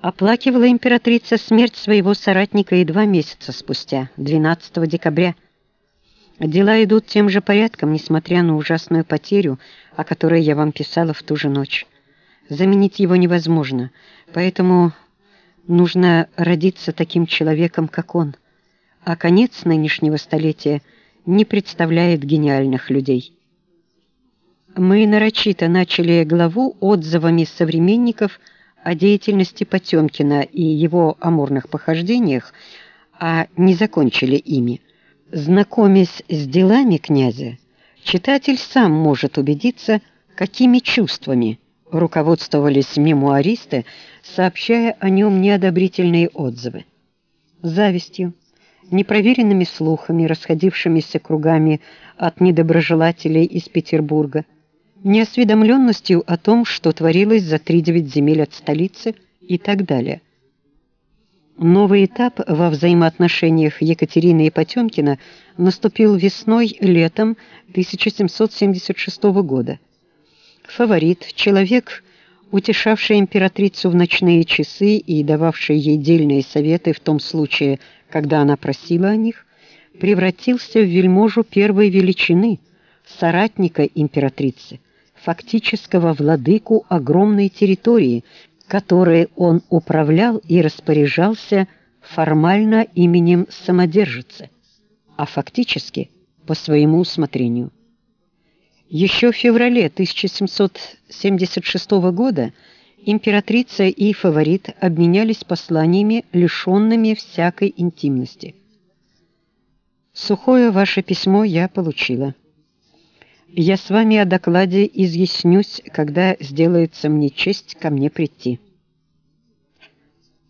Оплакивала императрица смерть своего соратника и два месяца спустя, 12 декабря. Дела идут тем же порядком, несмотря на ужасную потерю, о которой я вам писала в ту же ночь. Заменить его невозможно, поэтому нужно родиться таким человеком, как он. А конец нынешнего столетия не представляет гениальных людей. Мы нарочито начали главу отзывами современников о деятельности Потемкина и его амурных похождениях, а не закончили ими. Знакомясь с делами князя, читатель сам может убедиться, какими чувствами руководствовались мемуаристы, сообщая о нем неодобрительные отзывы. Завистью, непроверенными слухами, расходившимися кругами от недоброжелателей из Петербурга, неосведомленностью о том, что творилось за три-девять земель от столицы и так далее. Новый этап во взаимоотношениях Екатерины и Потемкина наступил весной-летом 1776 года. Фаворит, человек, утешавший императрицу в ночные часы и дававший ей дельные советы в том случае, когда она просила о них, превратился в вельможу первой величины, соратника императрицы – фактического владыку огромной территории, которой он управлял и распоряжался формально именем самодержицы, а фактически по своему усмотрению. Еще в феврале 1776 года императрица и фаворит обменялись посланиями, лишенными всякой интимности. Сухое ваше письмо я получила. Я с вами о докладе изъяснюсь, когда сделается мне честь ко мне прийти.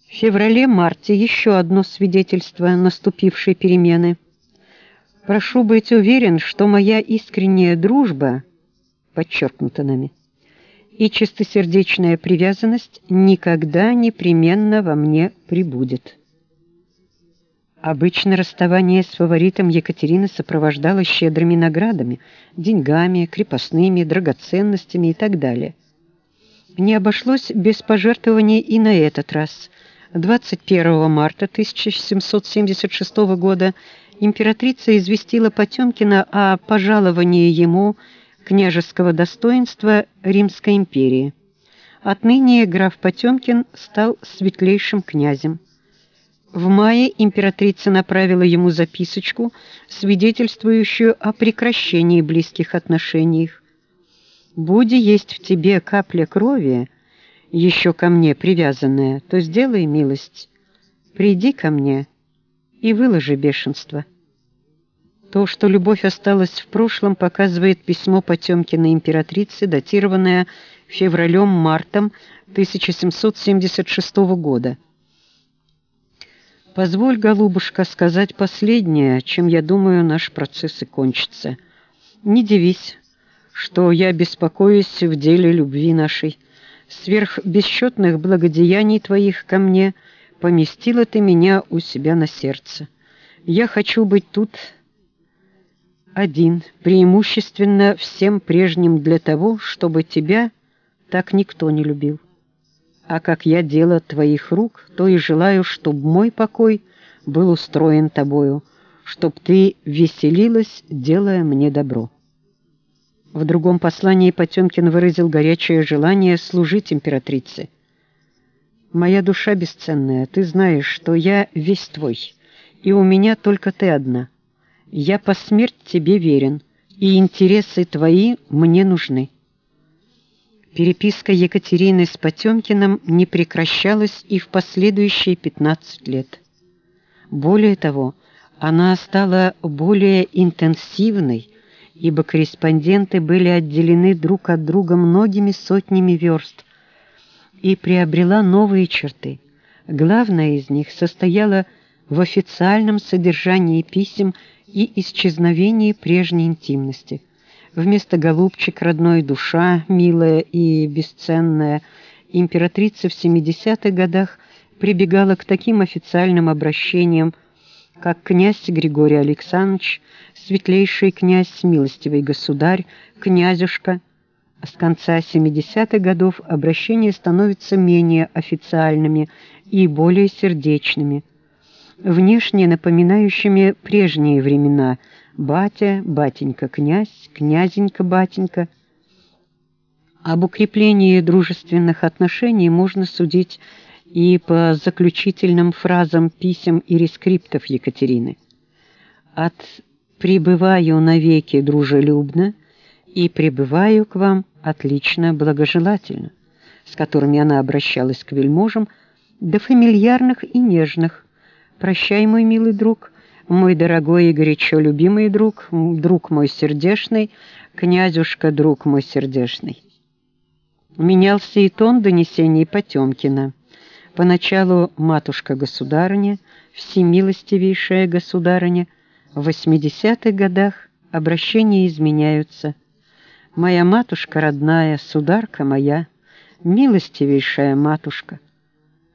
В феврале-марте еще одно свидетельство наступившей перемены. Прошу быть уверен, что моя искренняя дружба, подчеркнута нами, и чистосердечная привязанность никогда непременно во мне прибудет. Обычно расставание с фаворитом Екатерины сопровождалось щедрыми наградами, деньгами, крепостными, драгоценностями и так далее. Не обошлось без пожертвований и на этот раз. 21 марта 1776 года императрица известила Потемкина о пожаловании ему княжеского достоинства Римской империи. Отныне граф Потемкин стал светлейшим князем. В мае императрица направила ему записочку, свидетельствующую о прекращении близких отношений. «Буди есть в тебе капля крови, еще ко мне привязанная, то сделай милость, приди ко мне и выложи бешенство». То, что любовь осталась в прошлом, показывает письмо Потемкина императрице, датированное февралем-мартом 1776 года. Позволь, голубушка, сказать последнее, чем, я думаю, наш процесс и кончится. Не дивись, что я беспокоюсь в деле любви нашей. Сверх бесчетных благодеяний твоих ко мне поместила ты меня у себя на сердце. Я хочу быть тут один, преимущественно всем прежним для того, чтобы тебя так никто не любил а как я дело твоих рук, то и желаю, чтоб мой покой был устроен тобою, чтоб ты веселилась, делая мне добро». В другом послании Потемкин выразил горячее желание служить императрице. «Моя душа бесценная, ты знаешь, что я весь твой, и у меня только ты одна. Я по смерть тебе верен, и интересы твои мне нужны». Переписка Екатерины с Потемкиным не прекращалась и в последующие 15 лет. Более того, она стала более интенсивной, ибо корреспонденты были отделены друг от друга многими сотнями верст и приобрела новые черты. Главная из них состояла в официальном содержании писем и исчезновении прежней интимности – Вместо голубчик родной душа, милая и бесценная, императрица в 70-х годах прибегала к таким официальным обращениям, как князь Григорий Александрович, светлейший князь, милостивый государь, князюшка, С конца 70-х годов обращения становятся менее официальными и более сердечными, внешне напоминающими прежние времена «батя», «батенька», «князь», «князенька», «батенька». Об укреплении дружественных отношений можно судить и по заключительным фразам писем и рескриптов Екатерины. От «пребываю навеки дружелюбно» и «пребываю к вам отлично благожелательно», с которыми она обращалась к вельможам, до фамильярных и нежных. «Прощай, мой милый друг», «Мой дорогой и горячо любимый друг», «Друг мой сердешный», «Князюшка, друг мой сердешный». Менялся и тон донесений Потемкина. Поначалу матушка-государыня, всемилостивейшая государыня, в 80-х годах обращения изменяются. Моя матушка родная, сударка моя, милостивейшая матушка.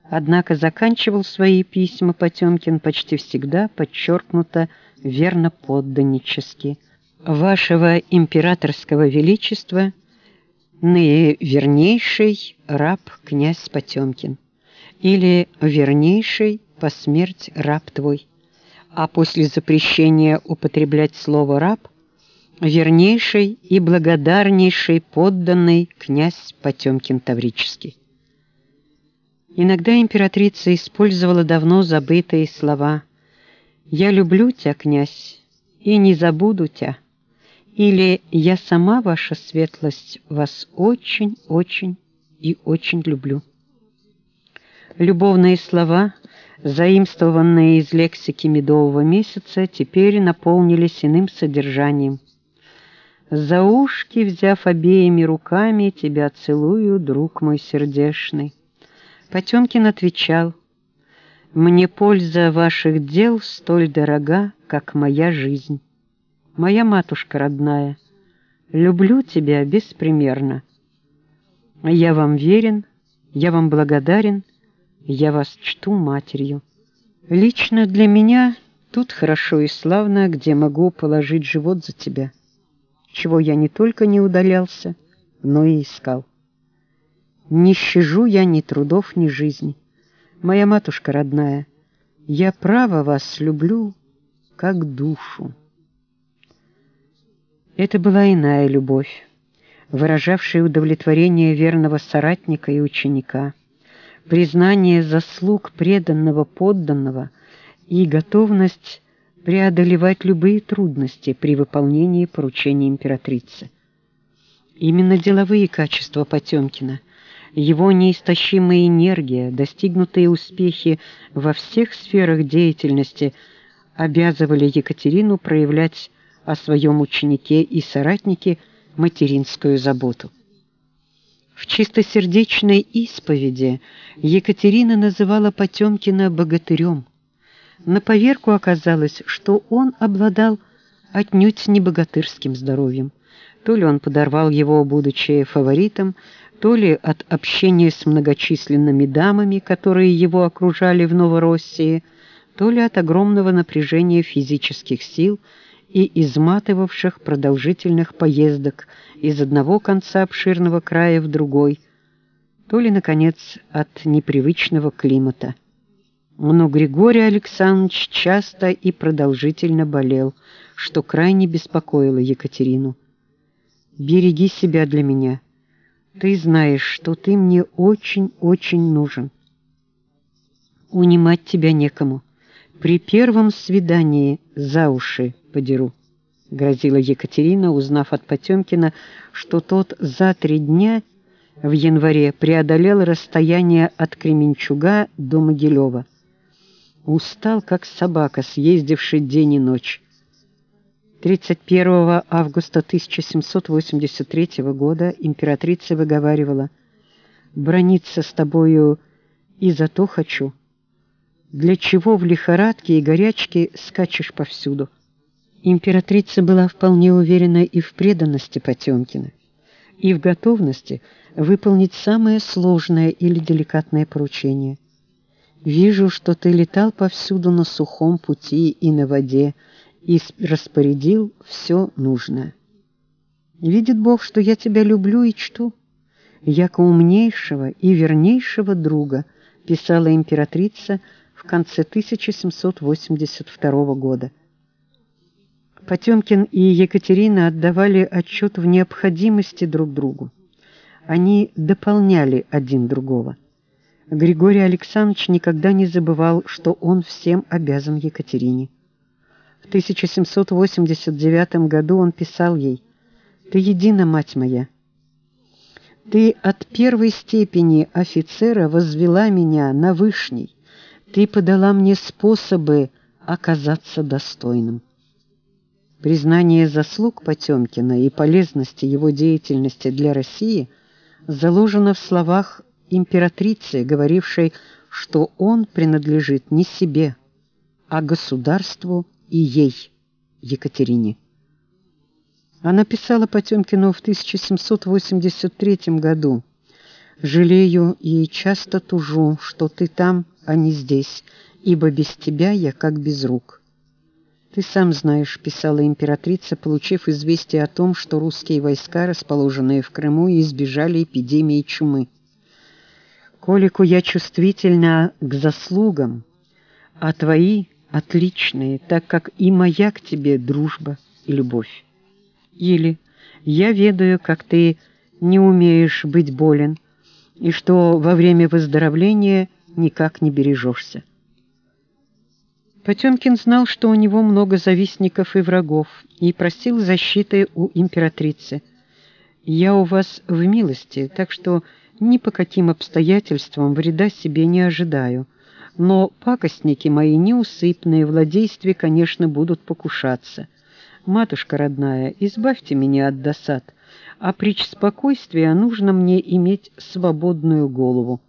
Однако заканчивал свои письма Потемкин почти всегда подчеркнуто верно подданнически. Вашего императорского величества – наивернейший раб князь Потемкин или вернейший по смерть раб твой, а после запрещения употреблять слово раб вернейший и благодарнейший подданный князь Потемкин Таврический. Иногда императрица использовала давно забытые слова «Я люблю тебя, князь, и не забуду тебя» или «Я сама, ваша светлость, вас очень-очень и очень люблю». Любовные слова, заимствованные из лексики медового месяца, теперь наполнились иным содержанием. «За ушки, взяв обеими руками, тебя целую, друг мой сердешный». Потемкин отвечал, «Мне польза ваших дел столь дорога, как моя жизнь» моя матушка родная, люблю тебя беспримерно. Я вам верен, я вам благодарен, я вас чту матерью. Лично для меня тут хорошо и славно, где могу положить живот за тебя, чего я не только не удалялся, но и искал. Не щажу я ни трудов, ни жизни. Моя матушка родная, я право вас люблю, как душу. Это была иная любовь, выражавшая удовлетворение верного соратника и ученика, признание заслуг преданного подданного и готовность преодолевать любые трудности при выполнении поручения императрицы. Именно деловые качества Потемкина, его неистощимая энергия, достигнутые успехи во всех сферах деятельности обязывали Екатерину проявлять о своем ученике и соратнике материнскую заботу. В чистосердечной исповеди Екатерина называла Потемкина богатырем. На поверку оказалось, что он обладал отнюдь не богатырским здоровьем. То ли он подорвал его, будучи фаворитом, то ли от общения с многочисленными дамами, которые его окружали в Новороссии, то ли от огромного напряжения физических сил – и изматывавших продолжительных поездок из одного конца обширного края в другой, то ли, наконец, от непривычного климата. Но Григорий Александрович часто и продолжительно болел, что крайне беспокоило Екатерину. «Береги себя для меня. Ты знаешь, что ты мне очень-очень нужен. Унимать тебя некому. При первом свидании за уши подеру», — грозила Екатерина, узнав от Потемкина, что тот за три дня в январе преодолел расстояние от Кременчуга до Могилева. Устал, как собака, съездивший день и ночь. 31 августа 1783 года императрица выговаривала «Брониться с тобою и за то хочу. Для чего в лихорадке и горячке скачешь повсюду?» Императрица была вполне уверена и в преданности Потемкина, и в готовности выполнить самое сложное или деликатное поручение. «Вижу, что ты летал повсюду на сухом пути и на воде и распорядил все нужное». Видит Бог, что я тебя люблю и чту. Яко умнейшего и вернейшего друга, писала императрица в конце 1782 года. Потемкин и Екатерина отдавали отчет в необходимости друг другу. Они дополняли один другого. Григорий Александрович никогда не забывал, что он всем обязан Екатерине. В 1789 году он писал ей «Ты едина, мать моя, ты от первой степени офицера возвела меня на вышней, ты подала мне способы оказаться достойным». Признание заслуг Потемкина и полезности его деятельности для России заложено в словах императрицы, говорившей, что он принадлежит не себе, а государству и ей, Екатерине. Она писала Потемкину в 1783 году «Жалею и часто тужу, что ты там, а не здесь, ибо без тебя я как без рук». «Ты сам знаешь», — писала императрица, получив известие о том, что русские войска, расположенные в Крыму, избежали эпидемии чумы. «Колику я чувствительна к заслугам, а твои отличные, так как и моя к тебе дружба и любовь. Или я ведаю, как ты не умеешь быть болен, и что во время выздоровления никак не бережешься. Потемкин знал, что у него много завистников и врагов, и просил защиты у императрицы. «Я у вас в милости, так что ни по каким обстоятельствам вреда себе не ожидаю», но пакостники мои неусыпные в владействе, конечно, будут покушаться. Матушка родная, избавьте меня от досад, а прич спокойствия нужно мне иметь свободную голову.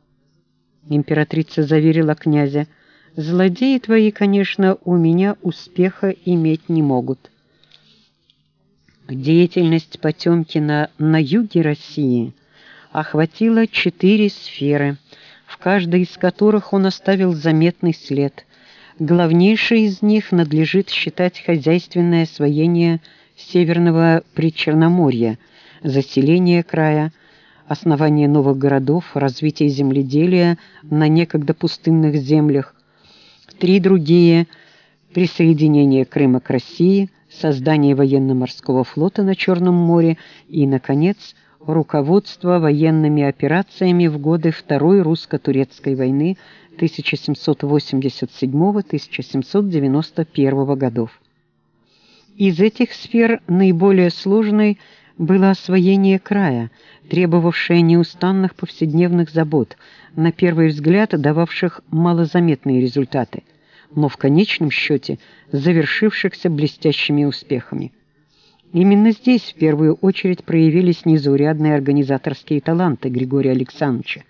Императрица заверила князя, злодеи твои, конечно, у меня успеха иметь не могут. Деятельность Потемкина на юге России охватила четыре сферы – в каждой из которых он оставил заметный след. Главнейшей из них надлежит считать хозяйственное освоение Северного Причерноморья, заселение края, основание новых городов, развитие земледелия на некогда пустынных землях. Три другие – присоединение Крыма к России, создание военно-морского флота на Черном море и, наконец, – руководство военными операциями в годы Второй русско-турецкой войны 1787-1791 годов. Из этих сфер наиболее сложной было освоение края, требовавшее неустанных повседневных забот, на первый взгляд дававших малозаметные результаты, но в конечном счете завершившихся блестящими успехами. Именно здесь в первую очередь проявились незаурядные организаторские таланты Григория Александровича,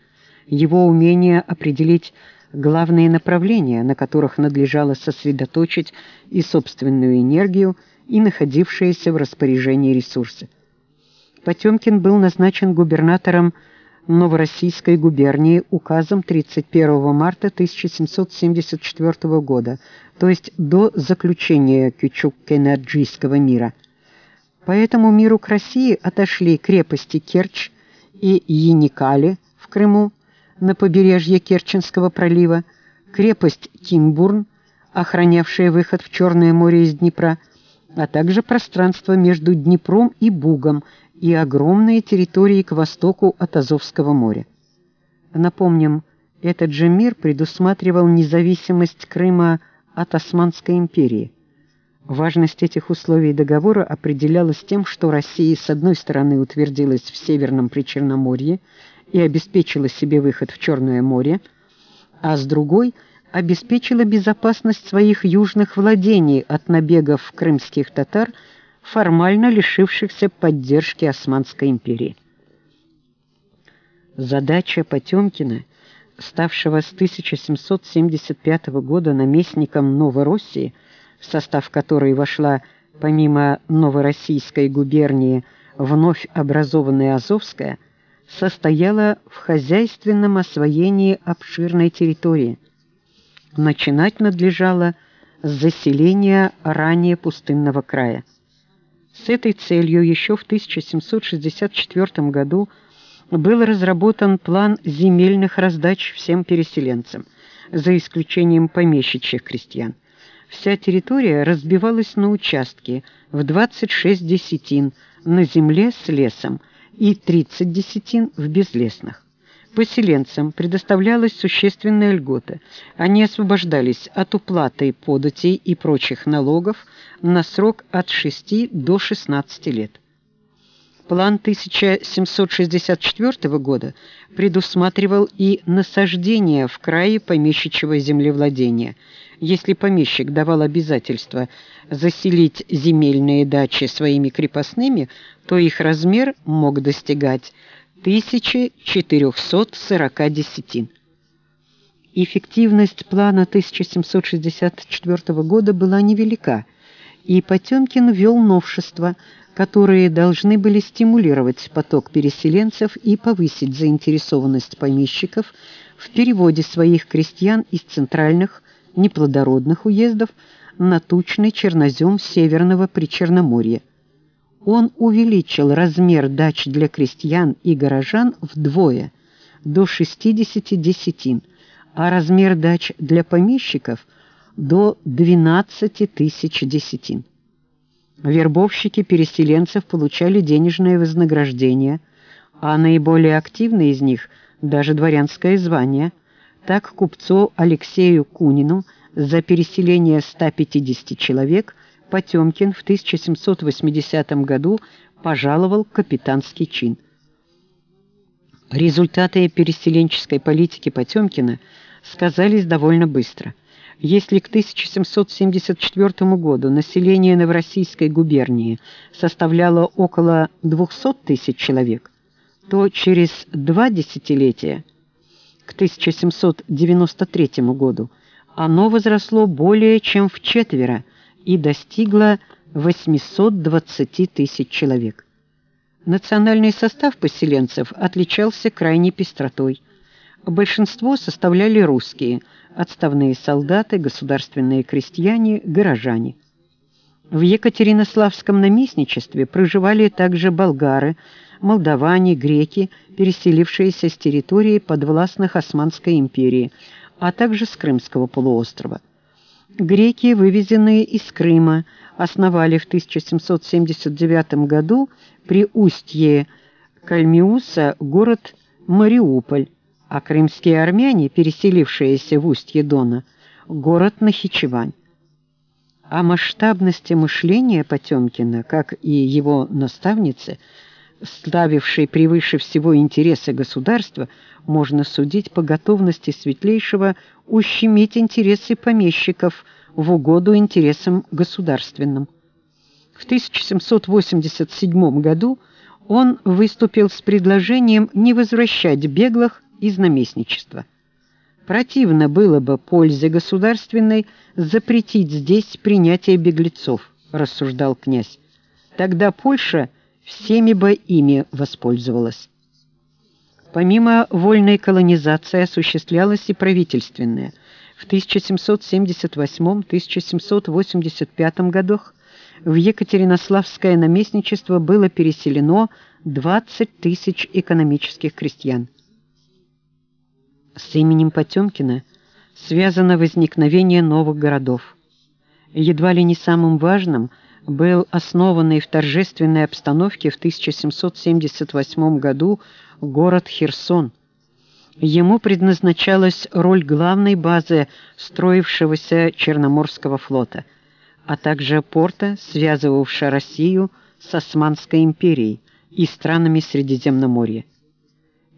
его умение определить главные направления, на которых надлежало сосредоточить и собственную энергию, и находившиеся в распоряжении ресурсы. Потемкин был назначен губернатором Новороссийской губернии указом 31 марта 1774 года, то есть до заключения Кючук-Кенерджийского мира – по этому миру к России отошли крепости Керчь и Яникали в Крыму на побережье Керченского пролива, крепость Кимбурн, охранявшая выход в Черное море из Днепра, а также пространство между Днепром и Бугом и огромные территории к востоку от Азовского моря. Напомним, этот же мир предусматривал независимость Крыма от Османской империи. Важность этих условий договора определялась тем, что Россия с одной стороны утвердилась в Северном Причерноморье и обеспечила себе выход в Черное море, а с другой обеспечила безопасность своих южных владений от набегов крымских татар, формально лишившихся поддержки Османской империи. Задача Потемкина, ставшего с 1775 года наместником Новороссии, в состав которой вошла помимо Новороссийской губернии вновь образованная Азовская, состояла в хозяйственном освоении обширной территории. Начинать надлежало с заселения ранее пустынного края. С этой целью еще в 1764 году был разработан план земельных раздач всем переселенцам, за исключением помещичьих крестьян. Вся территория разбивалась на участки в 26 десятин на земле с лесом и 30 десятин в безлесных. Поселенцам предоставлялась существенная льгота. Они освобождались от уплаты податей и прочих налогов на срок от 6 до 16 лет. План 1764 года предусматривал и насаждение в крае помещичьего землевладения. Если помещик давал обязательство заселить земельные дачи своими крепостными, то их размер мог достигать 1440 десятин. Эффективность плана 1764 года была невелика, и Потемкин ввел новшества, которые должны были стимулировать поток переселенцев и повысить заинтересованность помещиков в переводе своих крестьян из центральных неплодородных уездов на тучный чернозем Северного Причерноморья он увеличил размер дач для крестьян и горожан вдвое, до 60 десятин, а размер дач для помещиков до 12 тысяч десятин. Вербовщики переселенцев получали денежное вознаграждение, а наиболее активные из них – даже дворянское звание. Так купцу Алексею Кунину за переселение 150 человек – Потемкин в 1780 году пожаловал капитанский чин. Результаты переселенческой политики Потемкина сказались довольно быстро. Если к 1774 году население Новороссийской губернии составляло около 200 тысяч человек, то через два десятилетия, к 1793 году, оно возросло более чем в четверо – и достигла 820 тысяч человек. Национальный состав поселенцев отличался крайней пестротой. Большинство составляли русские, отставные солдаты, государственные крестьяне, горожане. В Екатеринославском наместничестве проживали также болгары, молдаване, греки, переселившиеся с территории подвластных Османской империи, а также с Крымского полуострова. Греки, вывезенные из Крыма, основали в 1779 году при устье Кальмиуса город Мариуполь, а крымские армяне, переселившиеся в устье Дона, город Нахичевань. О масштабности мышления Потемкина, как и его наставницы, ставившей превыше всего интересы государства, можно судить по готовности Светлейшего ущемить интересы помещиков в угоду интересам государственным. В 1787 году он выступил с предложением не возвращать беглых из наместничества. Противно было бы пользе государственной запретить здесь принятие беглецов, рассуждал князь. Тогда Польша всеми бы ими воспользовалась. Помимо вольной колонизации осуществлялась и правительственная. В 1778-1785 годах в Екатеринославское наместничество было переселено 20 тысяч экономических крестьян. С именем Потемкина связано возникновение новых городов. Едва ли не самым важным был основанный в торжественной обстановке в 1778 году город Херсон. Ему предназначалась роль главной базы строившегося Черноморского флота, а также порта, связывавшего Россию с Османской империей и странами Средиземноморья.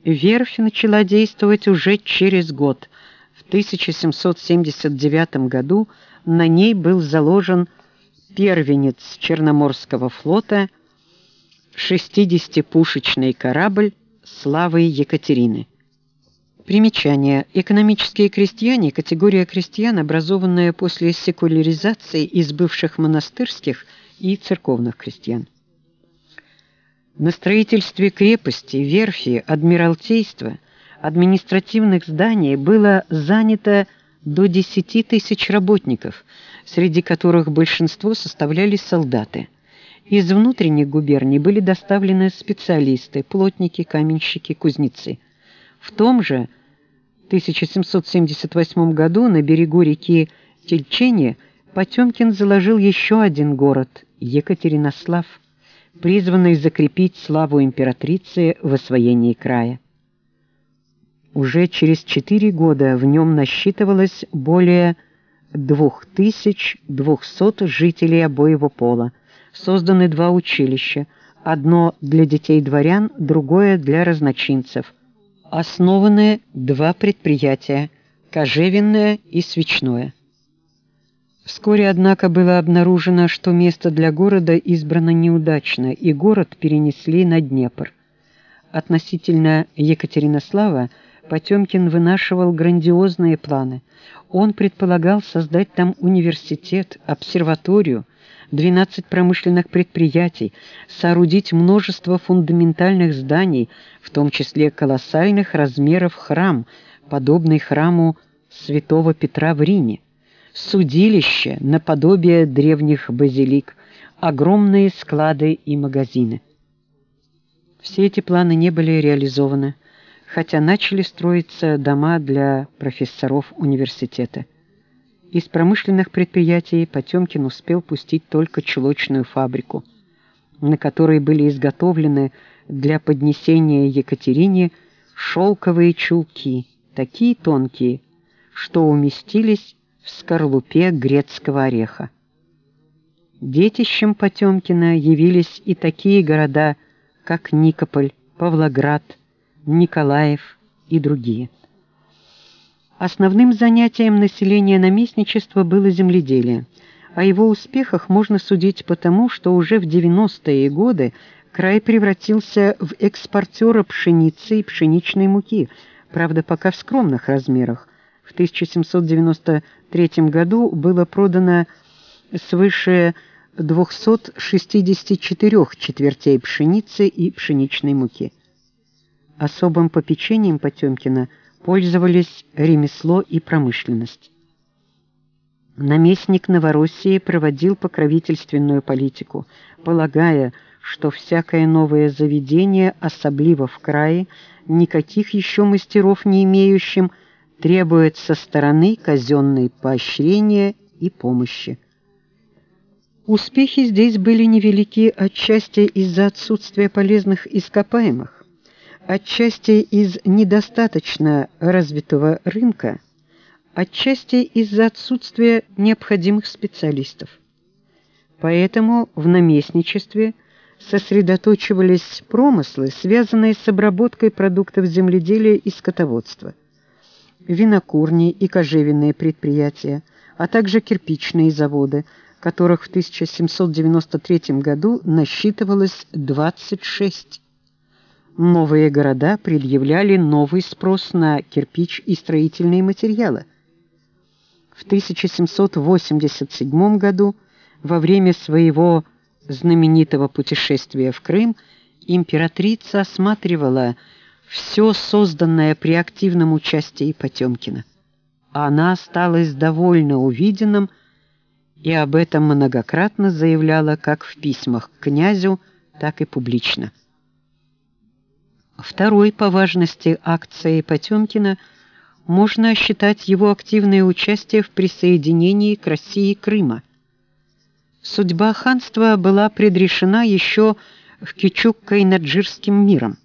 Верфь начала действовать уже через год. В 1779 году на ней был заложен первенец Черноморского флота, 60-пушечный корабль славы Екатерины. Примечание. Экономические крестьяне – категория крестьян, образованная после секуляризации из бывших монастырских и церковных крестьян. На строительстве крепости, верфи, адмиралтейства, административных зданий было занято до 10 тысяч работников, среди которых большинство составляли солдаты – Из внутренних губерний были доставлены специалисты, плотники, каменщики, кузнецы. В том же 1778 году на берегу реки Тельчени Потемкин заложил еще один город Екатеринослав, призванный закрепить славу императрицы в освоении края. Уже через четыре года в нем насчитывалось более 2200 жителей обоего пола. Созданы два училища, одно для детей дворян, другое для разночинцев. Основаны два предприятия – кожевенное и свечное. Вскоре, однако, было обнаружено, что место для города избрано неудачно, и город перенесли на Днепр. Относительно Екатеринослава Потемкин вынашивал грандиозные планы. Он предполагал создать там университет, обсерваторию, 12 промышленных предприятий, соорудить множество фундаментальных зданий, в том числе колоссальных размеров храм, подобный храму Святого Петра в Риме судилище наподобие древних базилик, огромные склады и магазины. Все эти планы не были реализованы, хотя начали строиться дома для профессоров университета. Из промышленных предприятий Потемкин успел пустить только чулочную фабрику, на которой были изготовлены для поднесения Екатерине шелковые чулки, такие тонкие, что уместились в скорлупе грецкого ореха. Детищем Потемкина явились и такие города, как Никополь, Павлоград, Николаев и другие. Основным занятием населения наместничества было земледелие. О его успехах можно судить потому, что уже в 90-е годы край превратился в экспортера пшеницы и пшеничной муки, правда, пока в скромных размерах. В 1793 1993 году было продано свыше 264 четвертей пшеницы и пшеничной муки. Особым попечением Потемкина пользовались ремесло и промышленность. Наместник Новороссии проводил покровительственную политику, полагая, что всякое новое заведение, особливо в крае, никаких еще мастеров не имеющим, требует со стороны казенной поощрения и помощи. Успехи здесь были невелики отчасти из-за отсутствия полезных ископаемых, отчасти из недостаточно развитого рынка, отчасти из-за отсутствия необходимых специалистов. Поэтому в наместничестве сосредоточивались промыслы, связанные с обработкой продуктов земледелия и скотоводства – винокурни и кожевенные предприятия, а также кирпичные заводы, которых в 1793 году насчитывалось 26. Новые города предъявляли новый спрос на кирпич и строительные материалы. В 1787 году, во время своего знаменитого путешествия в Крым, императрица осматривала все созданное при активном участии Потемкина. Она осталась довольна увиденным и об этом многократно заявляла как в письмах к князю, так и публично. Второй по важности акцией Потемкина можно считать его активное участие в присоединении к России Крыма. Судьба ханства была предрешена еще в Кичук-Кайнаджирским миром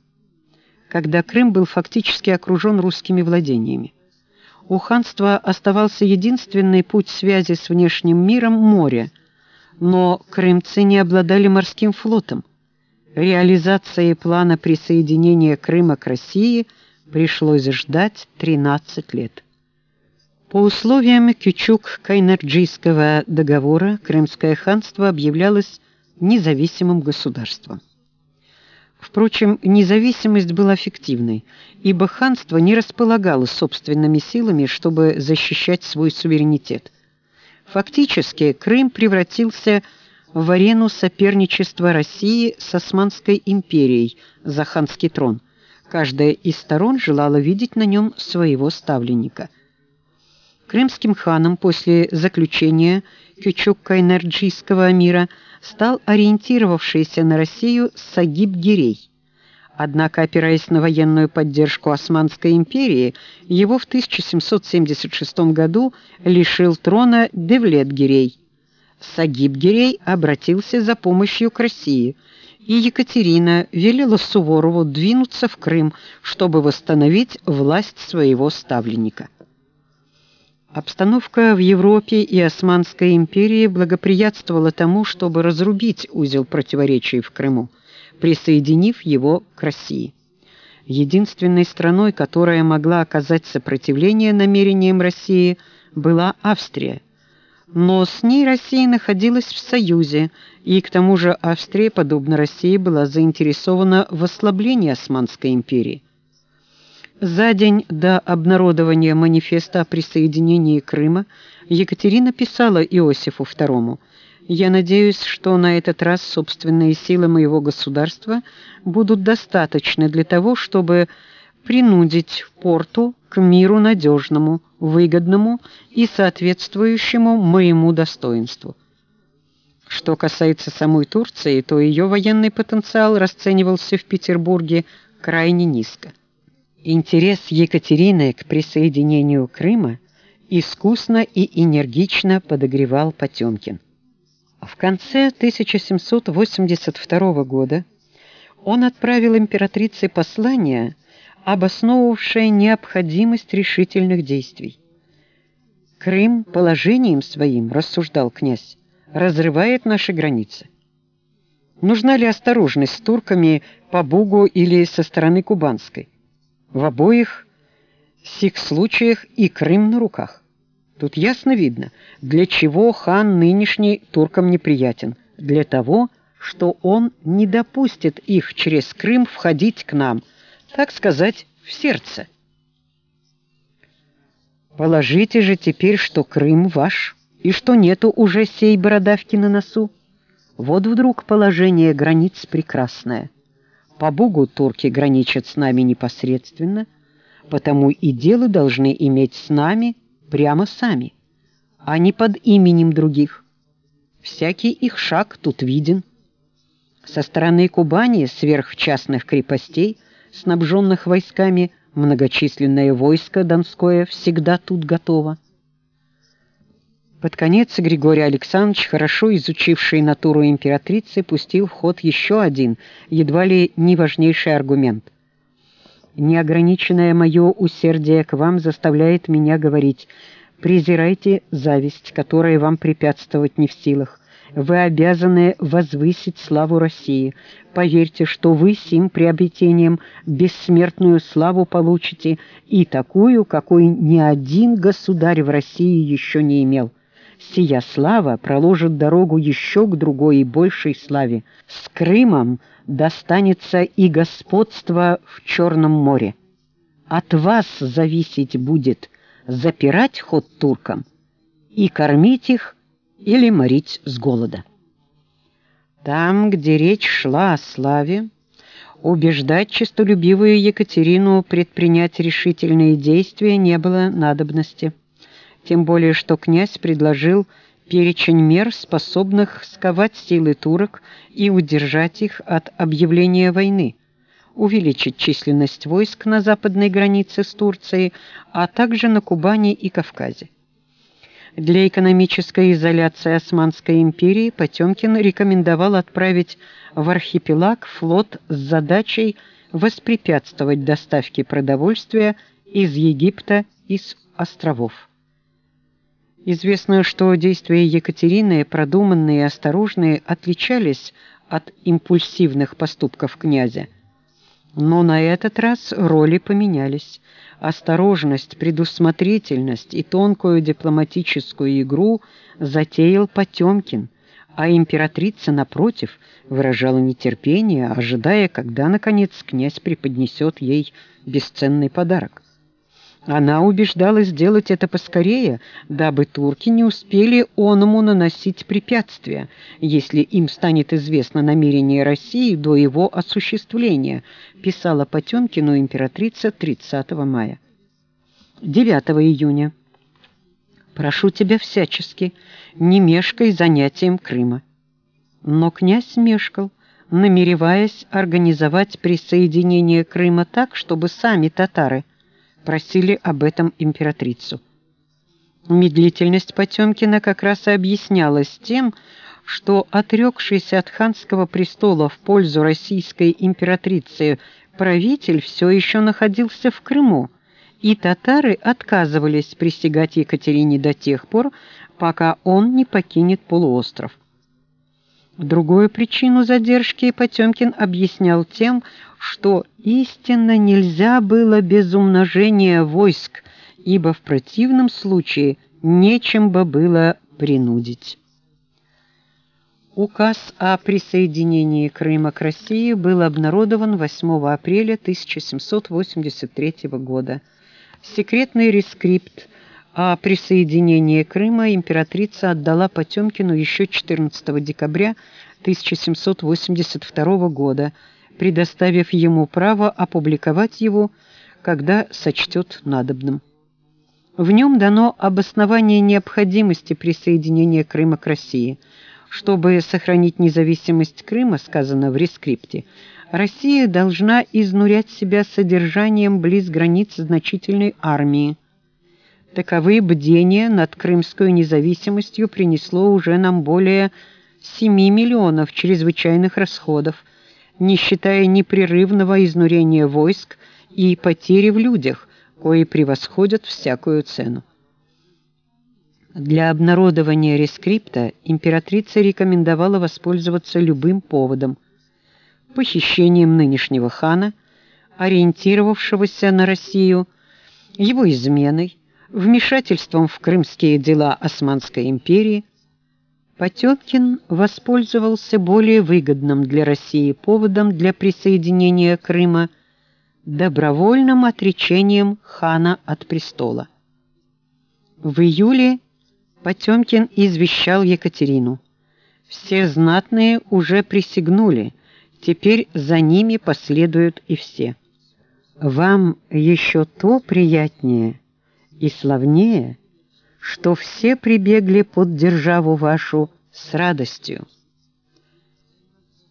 когда Крым был фактически окружен русскими владениями. У ханства оставался единственный путь связи с внешним миром море, но крымцы не обладали морским флотом. Реализации плана присоединения Крыма к России пришлось ждать 13 лет. По условиям Кючук-Кайнерджийского договора Крымское ханство объявлялось независимым государством. Впрочем, независимость была фиктивной, ибо ханство не располагало собственными силами, чтобы защищать свой суверенитет. Фактически Крым превратился в арену соперничества России с Османской империей за ханский трон. Каждая из сторон желала видеть на нем своего ставленника. Крымским ханом после заключения Кючук-Кайнерджийского мира стал ориентировавшийся на Россию Сагиб-Гирей. Однако, опираясь на военную поддержку Османской империи, его в 1776 году лишил трона Девлет-Гирей. Сагиб-Гирей обратился за помощью к России, и Екатерина велела Суворову двинуться в Крым, чтобы восстановить власть своего ставленника. Обстановка в Европе и Османской империи благоприятствовала тому, чтобы разрубить узел противоречий в Крыму присоединив его к России. Единственной страной, которая могла оказать сопротивление намерениям России, была Австрия. Но с ней Россия находилась в союзе, и к тому же Австрия, подобно России, была заинтересована в ослаблении Османской империи. За день до обнародования манифеста о присоединении Крыма Екатерина писала Иосифу II – я надеюсь, что на этот раз собственные силы моего государства будут достаточны для того, чтобы принудить Порту к миру надежному, выгодному и соответствующему моему достоинству. Что касается самой Турции, то ее военный потенциал расценивался в Петербурге крайне низко. Интерес Екатерины к присоединению Крыма искусно и энергично подогревал Потемкин. В конце 1782 года он отправил императрице послание, обосновывавшее необходимость решительных действий. Крым положением своим, рассуждал князь, разрывает наши границы. Нужна ли осторожность с турками по Бугу или со стороны Кубанской? В обоих сих случаях и Крым на руках. Тут ясно видно, для чего хан нынешний туркам неприятен. Для того, что он не допустит их через Крым входить к нам, так сказать, в сердце. Положите же теперь, что Крым ваш, и что нету уже сей бородавки на носу. Вот вдруг положение границ прекрасное. По Богу турки граничат с нами непосредственно, потому и дело должны иметь с нами – прямо сами, а не под именем других. Всякий их шаг тут виден. Со стороны Кубани, сверх частных крепостей, снабженных войсками, многочисленное войско Донское всегда тут готово. Под конец Григорий Александрович, хорошо изучивший натуру императрицы, пустил в ход еще один, едва ли не важнейший аргумент. Неограниченное мое усердие к вам заставляет меня говорить. Презирайте зависть, которая вам препятствовать не в силах. Вы обязаны возвысить славу России. Поверьте, что вы сим приобретением бессмертную славу получите и такую, какой ни один государь в России еще не имел. Сия слава проложит дорогу еще к другой и большей славе. С Крымом достанется и господство в Черном море. От вас зависеть будет запирать ход туркам и кормить их или морить с голода. Там, где речь шла о славе, убеждать честолюбивую Екатерину предпринять решительные действия не было надобности тем более что князь предложил перечень мер, способных сковать силы турок и удержать их от объявления войны, увеличить численность войск на западной границе с Турцией, а также на Кубани и Кавказе. Для экономической изоляции Османской империи Потемкин рекомендовал отправить в архипелаг флот с задачей воспрепятствовать доставке продовольствия из Египта и с островов. Известно, что действия Екатерины, продуманные и осторожные, отличались от импульсивных поступков князя. Но на этот раз роли поменялись. Осторожность, предусмотрительность и тонкую дипломатическую игру затеял Потемкин, а императрица, напротив, выражала нетерпение, ожидая, когда, наконец, князь преподнесет ей бесценный подарок. Она убеждала сделать это поскорее, дабы турки не успели оному наносить препятствия, если им станет известно намерение России до его осуществления, писала Потемкину императрица 30 мая. 9 июня. Прошу тебя всячески, не мешкай занятием Крыма». Но князь мешкал, намереваясь организовать присоединение Крыма так, чтобы сами татары просили об этом императрицу. Медлительность Потемкина как раз и объяснялась тем, что отрекшийся от ханского престола в пользу российской императрицы правитель все еще находился в Крыму, и татары отказывались присягать Екатерине до тех пор, пока он не покинет полуостров. Другую причину задержки Потемкин объяснял тем, что истинно нельзя было без умножения войск, ибо в противном случае нечем бы было принудить. Указ о присоединении Крыма к России был обнародован 8 апреля 1783 года. Секретный рескрипт о присоединении Крыма императрица отдала Потемкину еще 14 декабря 1782 года, предоставив ему право опубликовать его, когда сочтет надобным. В нем дано обоснование необходимости присоединения Крыма к России. Чтобы сохранить независимость Крыма, сказано в рескрипте, Россия должна изнурять себя содержанием близ границ значительной армии, Таковые бдения над крымской независимостью принесло уже нам более 7 миллионов чрезвычайных расходов, не считая непрерывного изнурения войск и потери в людях, кои превосходят всякую цену. Для обнародования рескрипта императрица рекомендовала воспользоваться любым поводом: похищением нынешнего хана, ориентировавшегося на Россию, его изменой, вмешательством в крымские дела Османской империи, Потемкин воспользовался более выгодным для России поводом для присоединения Крыма добровольным отречением хана от престола. В июле Потемкин извещал Екатерину: все знатные уже присягнули, теперь за ними последуют и все. Вам еще то приятнее, и славнее, что все прибегли под державу вашу с радостью.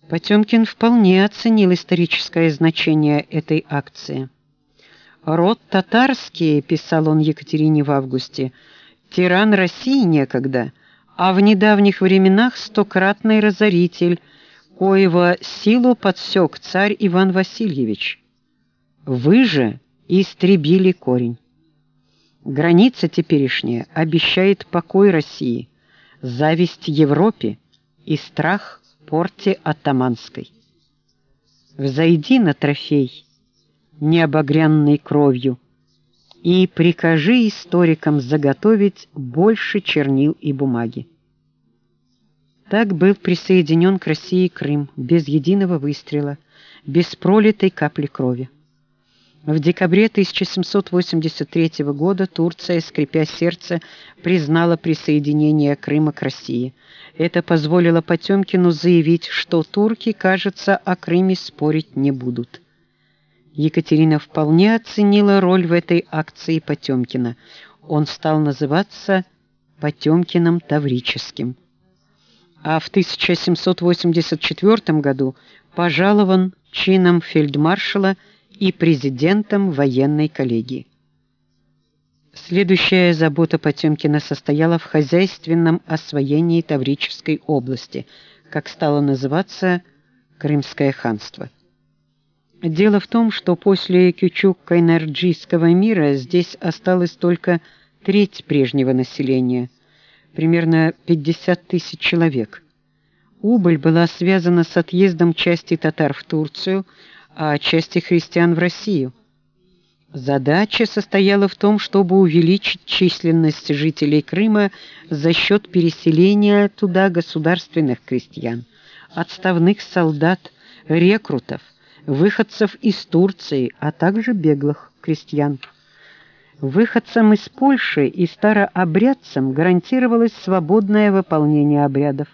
Потемкин вполне оценил историческое значение этой акции. Род татарский, писал он Екатерине в августе, тиран России некогда, а в недавних временах стократный разоритель, коего силу подсек царь Иван Васильевич. Вы же истребили корень. Граница теперешняя обещает покой России, зависть Европе и страх порте атаманской. Взойди на трофей, необогрянный кровью, и прикажи историкам заготовить больше чернил и бумаги. Так был присоединен к России Крым без единого выстрела, без пролитой капли крови. В декабре 1783 года Турция, скрипя сердце, признала присоединение Крыма к России. Это позволило Потемкину заявить, что турки, кажется, о Крыме спорить не будут. Екатерина вполне оценила роль в этой акции Потемкина. Он стал называться Потемкиным Таврическим. А в 1784 году пожалован чином фельдмаршала и президентом военной коллегии. Следующая забота Потемкина состояла в хозяйственном освоении Таврической области, как стало называться Крымское ханство. Дело в том, что после Кючук-Кайнарджийского мира здесь осталось только треть прежнего населения, примерно 50 тысяч человек. Убыль была связана с отъездом части татар в Турцию, а части христиан в Россию. Задача состояла в том, чтобы увеличить численность жителей Крыма за счет переселения туда государственных крестьян, отставных солдат, рекрутов, выходцев из Турции, а также беглых крестьян. Выходцам из Польши и старообрядцам гарантировалось свободное выполнение обрядов.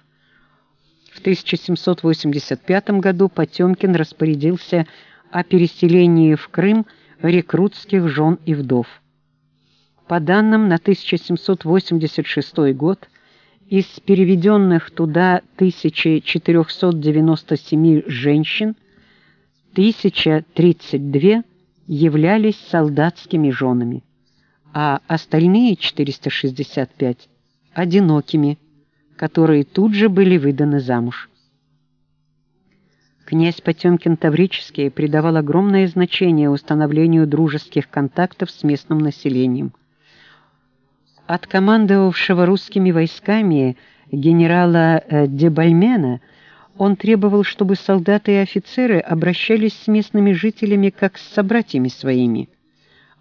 В 1785 году Потемкин распорядился о переселении в Крым рекрутских жен и вдов. По данным на 1786 год, из переведенных туда 1497 женщин 1032 являлись солдатскими женами, а остальные 465 – одинокими, которые тут же были выданы замуж. Князь Потемкин Таврический придавал огромное значение установлению дружеских контактов с местным населением. От командовавшего русскими войсками генерала э, Дебальмена он требовал, чтобы солдаты и офицеры обращались с местными жителями как с собратьями своими,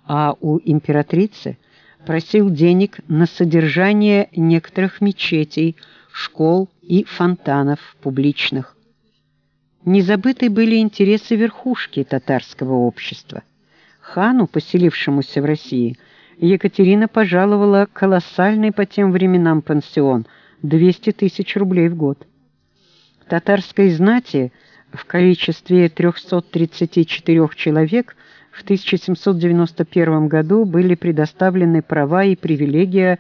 а у императрицы просил денег на содержание некоторых мечетей, школ и фонтанов публичных. Незабыты были интересы верхушки татарского общества. Хану, поселившемуся в России, Екатерина пожаловала колоссальный по тем временам пансион – 200 тысяч рублей в год. Татарской знати в количестве 334 человек в 1791 году были предоставлены права и привилегия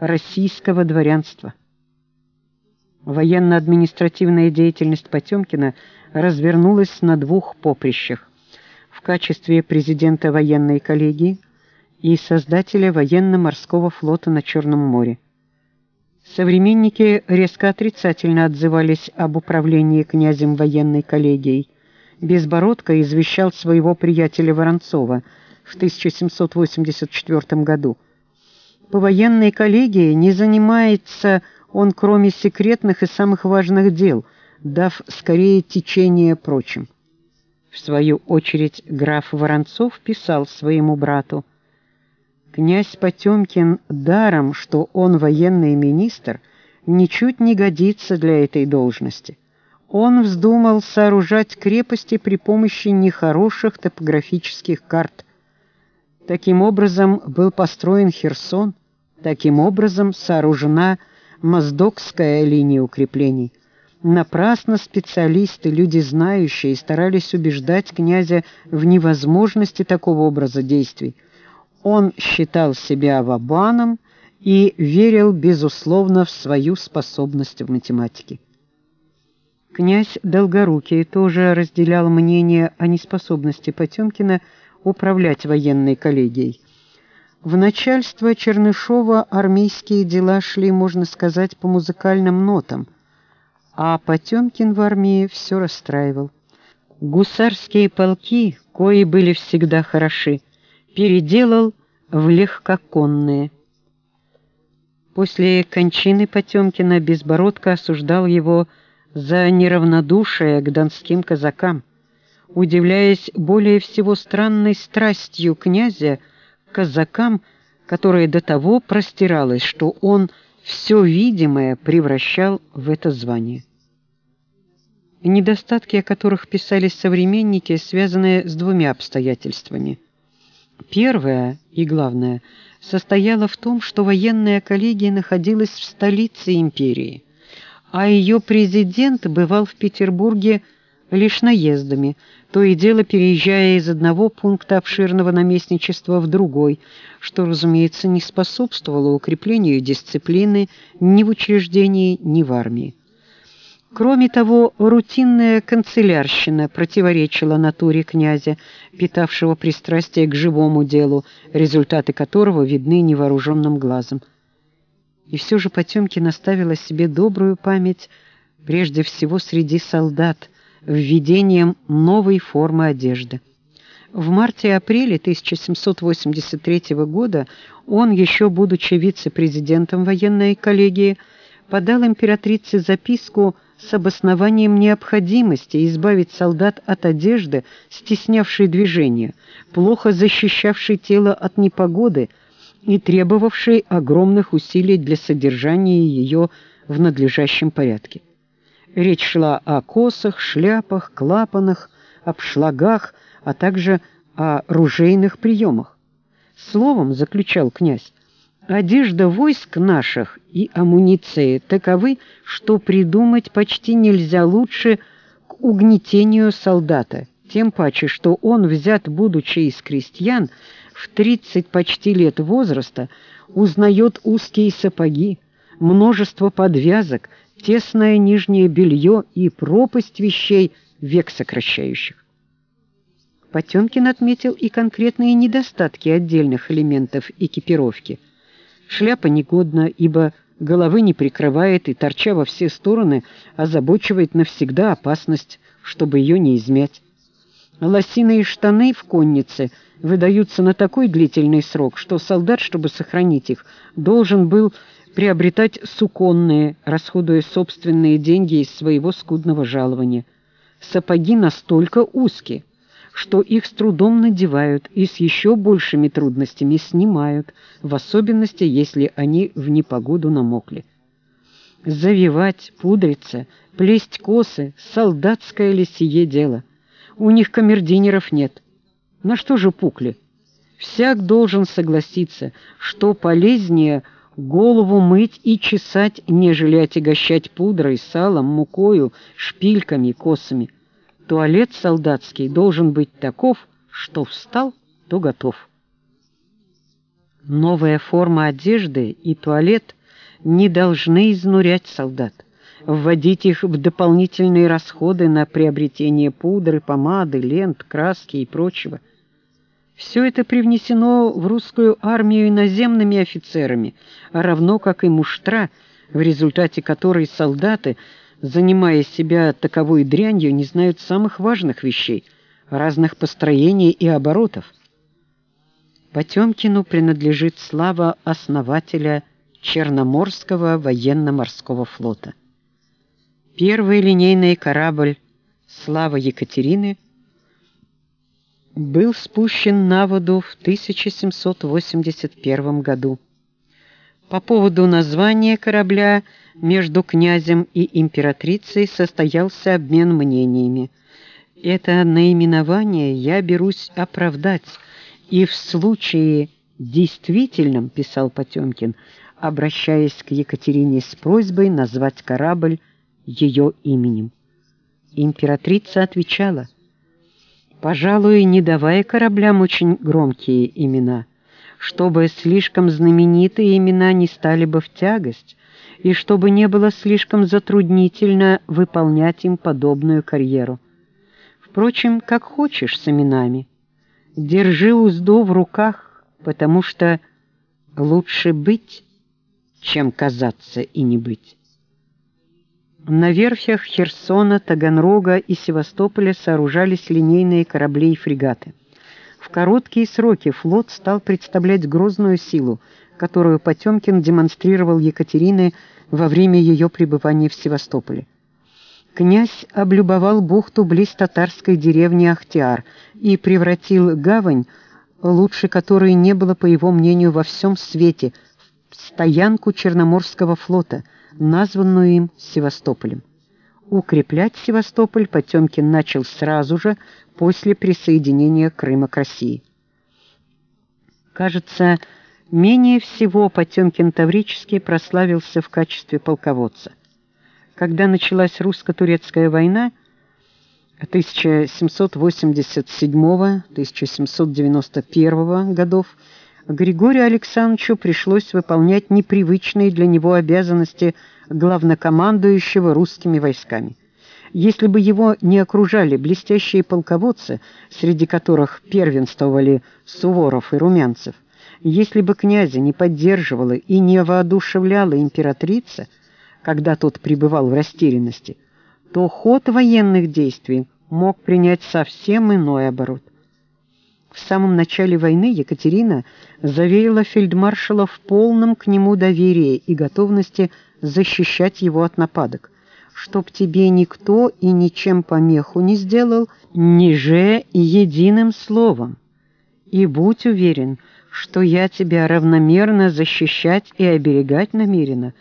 российского дворянства. Военно-административная деятельность Потемкина развернулась на двух поприщах – в качестве президента военной коллегии – и создателя военно-морского флота на Черном море. Современники резко отрицательно отзывались об управлении князем военной коллегией. Безбородко извещал своего приятеля Воронцова в 1784 году. По военной коллегии не занимается он кроме секретных и самых важных дел, дав скорее течение прочим. В свою очередь граф Воронцов писал своему брату Князь Потемкин даром, что он военный министр, ничуть не годится для этой должности. Он вздумал сооружать крепости при помощи нехороших топографических карт. Таким образом был построен Херсон, таким образом сооружена Моздокская линия укреплений. Напрасно специалисты, люди знающие, старались убеждать князя в невозможности такого образа действий. Он считал себя вабаном и верил, безусловно, в свою способность в математике. Князь Долгорукий тоже разделял мнение о неспособности Потемкина управлять военной коллегией. В начальство Чернышова армейские дела шли, можно сказать, по музыкальным нотам, а Потемкин в армии все расстраивал. Гусарские полки, кои были всегда хороши, переделал в легкоконные. После кончины Потемкина Безбородко осуждал его за неравнодушие к донским казакам, удивляясь более всего странной страстью князя к казакам, которая до того простиралась, что он все видимое превращал в это звание. Недостатки, о которых писали современники, связаны с двумя обстоятельствами – Первое и главное состояло в том, что военная коллегия находилась в столице империи, а ее президент бывал в Петербурге лишь наездами, то и дело переезжая из одного пункта обширного наместничества в другой, что, разумеется, не способствовало укреплению дисциплины ни в учреждении, ни в армии. Кроме того, рутинная канцелярщина противоречила натуре князя, питавшего пристрастие к живому делу, результаты которого видны невооруженным глазом. И все же Потемкин оставил о себе добрую память прежде всего среди солдат, введением новой формы одежды. В марте-апреле 1783 года он, еще будучи вице-президентом военной коллегии, подал императрице записку с обоснованием необходимости избавить солдат от одежды, стеснявшей движение, плохо защищавшей тело от непогоды и требовавшей огромных усилий для содержания ее в надлежащем порядке. Речь шла о косах, шляпах, клапанах, обшлагах, а также о ружейных приемах. Словом, заключал князь, Одежда войск наших и амуниции таковы, что придумать почти нельзя лучше к угнетению солдата, тем паче, что он взят, будучи из крестьян, в в 30 почти лет возраста узнает узкие сапоги, множество подвязок, тесное нижнее белье и пропасть вещей, век сокращающих. Потемкин отметил и конкретные недостатки отдельных элементов экипировки. Шляпа негодна, ибо головы не прикрывает и, торча во все стороны, озабочивает навсегда опасность, чтобы ее не измять. Лосиные штаны в коннице выдаются на такой длительный срок, что солдат, чтобы сохранить их, должен был приобретать суконные, расходуя собственные деньги из своего скудного жалования. Сапоги настолько узкие, что их с трудом надевают и с еще большими трудностями снимают, в особенности, если они в непогоду намокли. Завивать, пудриться, плесть косы — солдатское ли сие дело? У них камердинеров нет. На что же пукли? Всяк должен согласиться, что полезнее голову мыть и чесать, нежели отягощать пудрой, салом, мукою, шпильками, косами. Туалет солдатский должен быть таков, что встал, то готов. Новая форма одежды и туалет не должны изнурять солдат, вводить их в дополнительные расходы на приобретение пудры, помады, лент, краски и прочего. Все это привнесено в русскую армию иноземными офицерами, равно как и муштра, в результате которой солдаты – занимая себя таковой дрянью, не знают самых важных вещей, разных построений и оборотов. Потемкину принадлежит слава основателя Черноморского военно-морского флота. Первый линейный корабль «Слава Екатерины» был спущен на воду в 1781 году. По поводу названия корабля между князем и императрицей состоялся обмен мнениями. Это наименование я берусь оправдать, и в случае действительном, писал Потемкин, обращаясь к Екатерине с просьбой назвать корабль ее именем. Императрица отвечала, «Пожалуй, не давая кораблям очень громкие имена» чтобы слишком знаменитые имена не стали бы в тягость, и чтобы не было слишком затруднительно выполнять им подобную карьеру. Впрочем, как хочешь с именами. Держи узду в руках, потому что лучше быть, чем казаться и не быть. На верфях Херсона, Таганрога и Севастополя сооружались линейные корабли и фрегаты. В короткие сроки флот стал представлять грозную силу, которую Потемкин демонстрировал Екатерине во время ее пребывания в Севастополе. Князь облюбовал бухту близ татарской деревни Ахтиар и превратил гавань, лучше которой не было, по его мнению, во всем свете, в стоянку Черноморского флота, названную им Севастополем. Укреплять Севастополь Потемкин начал сразу же после присоединения Крыма к России. Кажется, менее всего Потемкин Таврический прославился в качестве полководца. Когда началась русско-турецкая война 1787-1791 годов, Григорию Александровичу пришлось выполнять непривычные для него обязанности главнокомандующего русскими войсками. Если бы его не окружали блестящие полководцы, среди которых первенствовали Суворов и Румянцев, если бы князя не поддерживала и не воодушевляла императрица, когда тот пребывал в растерянности, то ход военных действий мог принять совсем иной оборот. В самом начале войны Екатерина заверила фельдмаршала в полном к нему доверии и готовности защищать его от нападок, чтоб тебе никто и ничем помеху не сделал, ниже единым словом. И будь уверен, что я тебя равномерно защищать и оберегать намерена,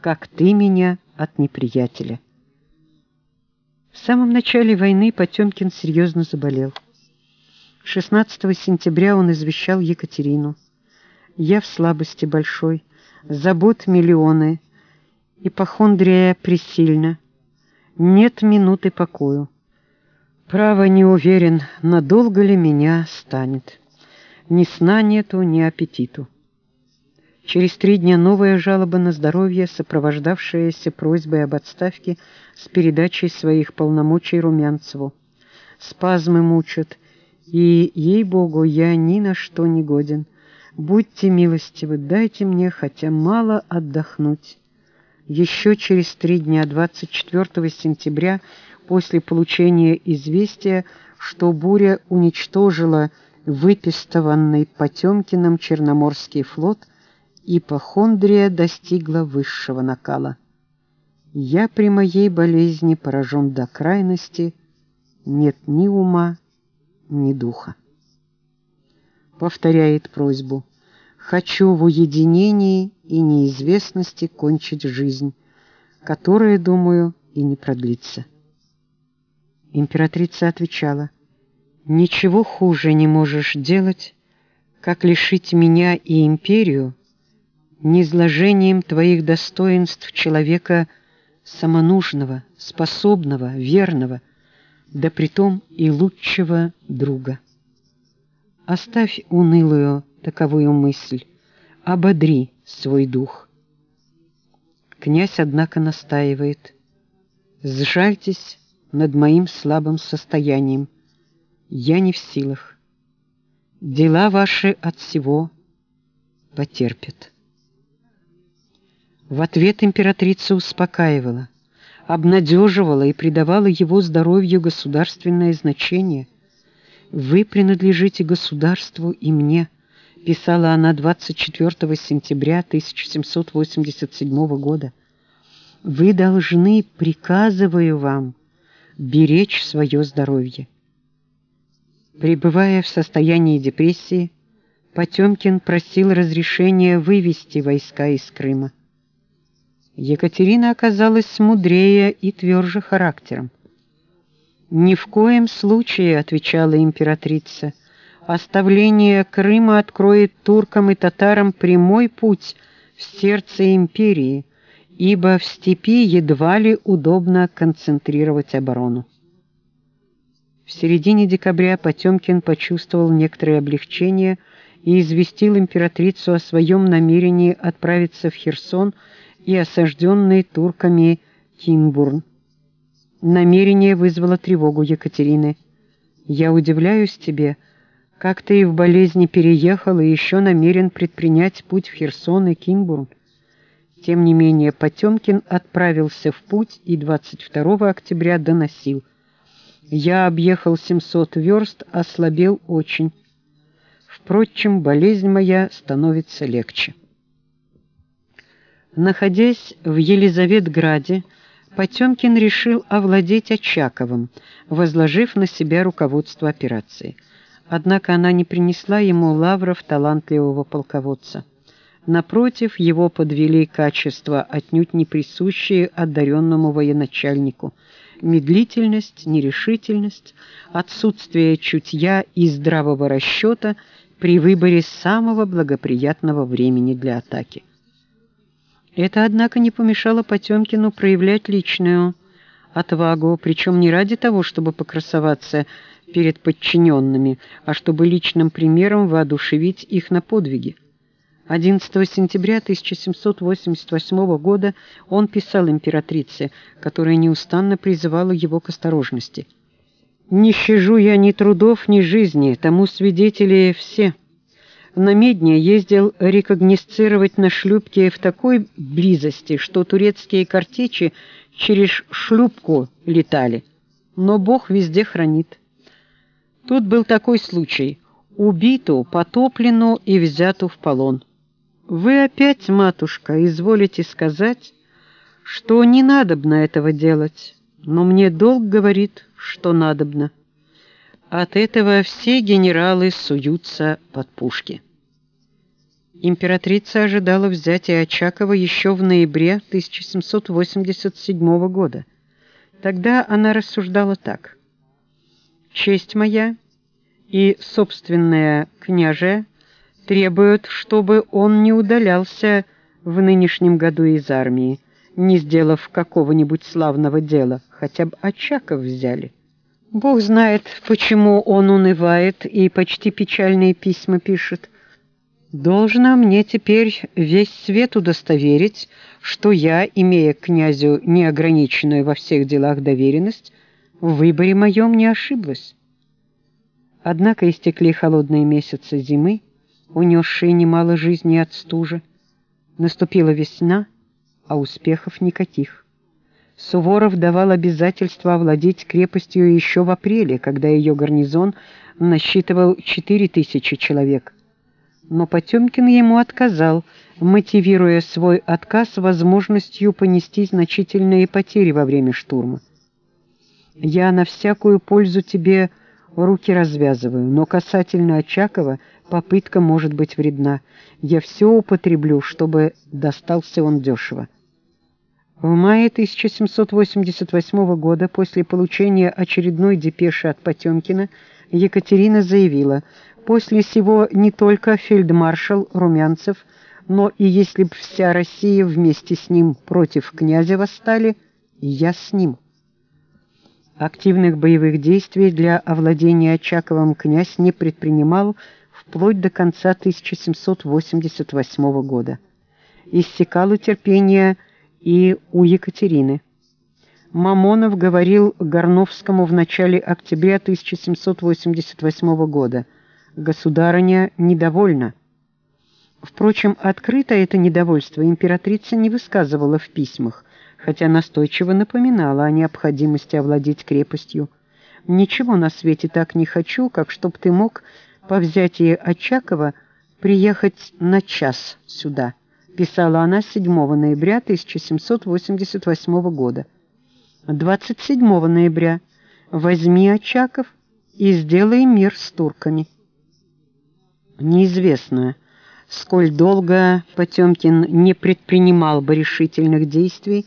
как ты меня от неприятеля. В самом начале войны Потемкин серьезно заболел. 16 сентября он извещал Екатерину. «Я в слабости большой, забот миллионы, ипохондрия пресильна, нет минуты покою. Право не уверен, надолго ли меня станет. Ни сна нету, ни аппетиту. Через три дня новая жалоба на здоровье, сопровождавшаяся просьбой об отставке с передачей своих полномочий Румянцеву. Спазмы мучат, и, ей-богу, я ни на что не годен. Будьте милостивы, дайте мне хотя мало отдохнуть. Еще через три дня, 24 сентября, после получения известия, что буря уничтожила выпистованный Потемкиным Черноморский флот, ипохондрия достигла высшего накала. Я при моей болезни поражен до крайности, нет ни ума, ни духа. Повторяет просьбу. Хочу в уединении и неизвестности кончить жизнь, которая, думаю, и не продлится. Императрица отвечала, «Ничего хуже не можешь делать, как лишить меня и империю низложением твоих достоинств человека самонужного, способного, верного, да притом и лучшего друга. Оставь унылую таковую мысль, ободри свой дух. Князь, однако, настаивает, «Сжальтесь над моим слабым состоянием, я не в силах. Дела ваши от всего потерпят». В ответ императрица успокаивала, обнадеживала и придавала его здоровью государственное значение. «Вы принадлежите государству и мне», писала она 24 сентября 1787 года. «Вы должны, приказываю вам, беречь свое здоровье». Пребывая в состоянии депрессии, Потемкин просил разрешения вывести войска из Крыма. Екатерина оказалась мудрее и тверже характером. «Ни в коем случае, — отвечала императрица, — оставление Крыма откроет туркам и татарам прямой путь в сердце империи, ибо в степи едва ли удобно концентрировать оборону». В середине декабря Потемкин почувствовал некоторое облегчение и известил императрицу о своем намерении отправиться в Херсон и осажденный турками Кинбурн. Намерение вызвало тревогу Екатерины. «Я удивляюсь тебе, как ты и в болезни переехал и еще намерен предпринять путь в Херсон и Кинбурн». Тем не менее, Потемкин отправился в путь и 22 октября доносил. «Я объехал 700 верст, ослабел очень. Впрочем, болезнь моя становится легче». Находясь в Елизаветграде, Потемкин решил овладеть Очаковым, возложив на себя руководство операцией. Однако она не принесла ему лавров талантливого полководца. Напротив, его подвели качества, отнюдь не присущие одаренному военачальнику. Медлительность, нерешительность, отсутствие чутья и здравого расчета при выборе самого благоприятного времени для атаки. Это, однако, не помешало Потемкину проявлять личную отвагу, причем не ради того, чтобы покрасоваться перед подчиненными, а чтобы личным примером воодушевить их на подвиги. 11 сентября 1788 года он писал императрице, которая неустанно призывала его к осторожности. «Не щажу я ни трудов, ни жизни, тому свидетели все» на Медне ездил рекогносцировать на шлюпке в такой близости, что турецкие картечи через шлюпку летали. Но Бог везде хранит. Тут был такой случай. Убиту, потоплену и взяту в полон. Вы опять, матушка, изволите сказать, что не надобно этого делать, но мне долг говорит, что надобно. От этого все генералы суются под пушки. Императрица ожидала взятия Очакова еще в ноябре 1787 года. Тогда она рассуждала так. «Честь моя и собственная княже требуют, чтобы он не удалялся в нынешнем году из армии, не сделав какого-нибудь славного дела, хотя бы Очаков взяли. Бог знает, почему он унывает и почти печальные письма пишет. Должно мне теперь весь свет удостоверить, что я, имея к князю неограниченную во всех делах доверенность, в выборе моем не ошиблась. Однако истекли холодные месяцы зимы, унесшие немало жизни от стужи. Наступила весна, а успехов никаких. Суворов давал обязательство овладеть крепостью еще в апреле, когда ее гарнизон насчитывал 4000 человек. Но Потемкин ему отказал, мотивируя свой отказ возможностью понести значительные потери во время штурма. «Я на всякую пользу тебе руки развязываю, но касательно Очакова попытка может быть вредна. Я все употреблю, чтобы достался он дешево». В мае 1788 года, после получения очередной депеши от Потемкина, Екатерина заявила, «После сего не только фельдмаршал Румянцев, но и если б вся Россия вместе с ним против князя восстали, я с ним». Активных боевых действий для овладения Очаковым князь не предпринимал вплоть до конца 1788 года. Иссякало терпение и у Екатерины. Мамонов говорил Горновскому в начале октября 1788 года «Государыня недовольна». Впрочем, открыто это недовольство императрица не высказывала в письмах, хотя настойчиво напоминала о необходимости овладеть крепостью. «Ничего на свете так не хочу, как чтоб ты мог по взятии Очакова приехать на час сюда» писала она 7 ноября 1788 года. 27 ноября возьми Очаков и сделай мир с турками. Неизвестно, сколь долго Потемкин не предпринимал бы решительных действий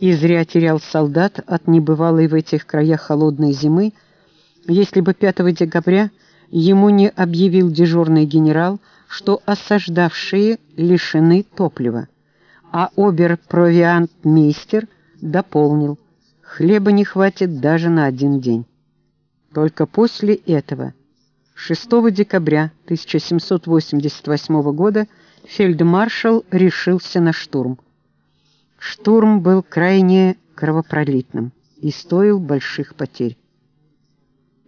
и зря терял солдат от небывалой в этих краях холодной зимы, если бы 5 декабря ему не объявил дежурный генерал, что осаждавшие лишены топлива, а обер-провиант-мейстер дополнил, хлеба не хватит даже на один день. Только после этого, 6 декабря 1788 года, фельдмаршал решился на штурм. Штурм был крайне кровопролитным и стоил больших потерь.